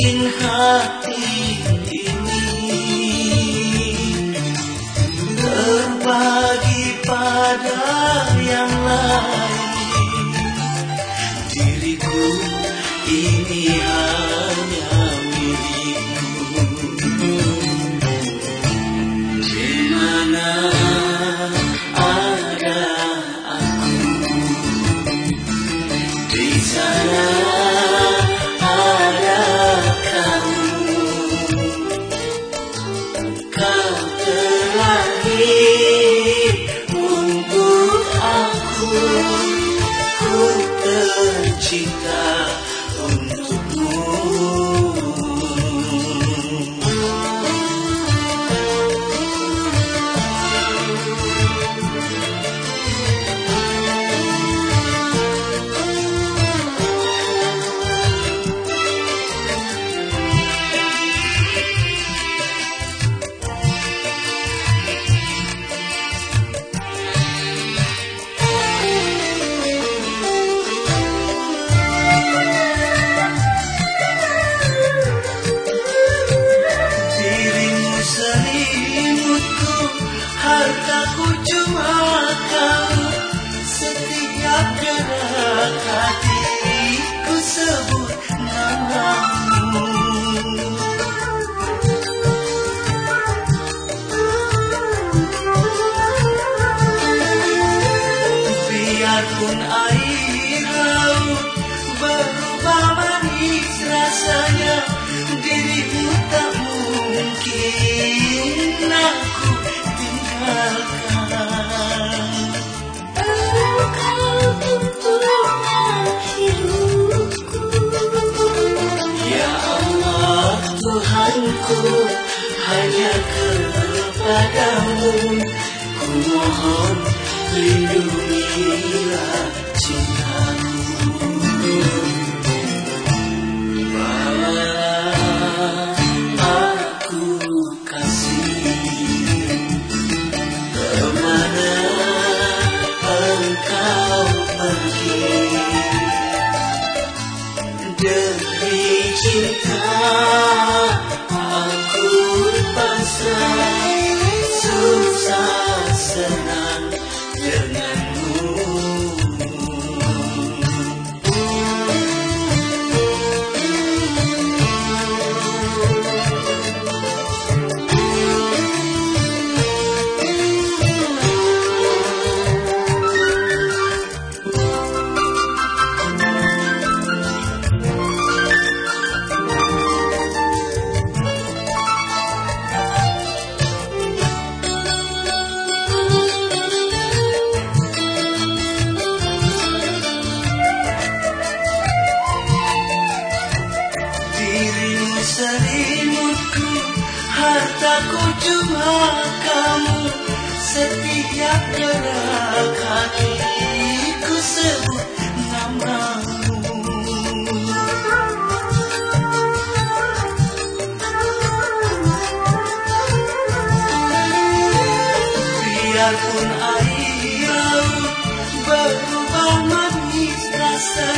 银河 Tuhanku hanya kepadamu ku mohon lindungilah cinta. selimutku Hartaku cuma kamu Setiap gerak kakiku sebut namamu. Biarpun air laut berubah manis rasa